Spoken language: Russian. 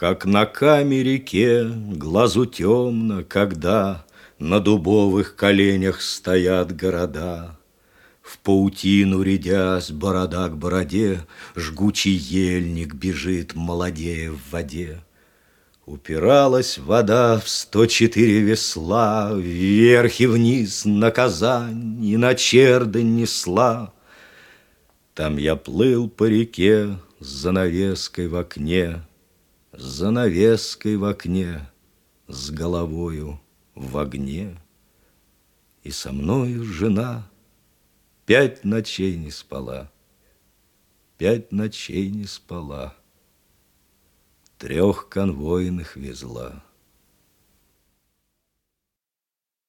Как на каме реке глазу темно, когда На дубовых коленях стоят города. В паутину рядясь, борода к бороде, Жгучий ельник бежит, молодея в воде. Упиралась вода в сто четыре весла, Вверх и вниз на Казань и на Чердань несла. Там я плыл по реке с занавеской в окне, С занавеской в окне, с головою в огне. И со мною жена пять ночей не спала, Пять ночей не спала, Трех конвойных везла.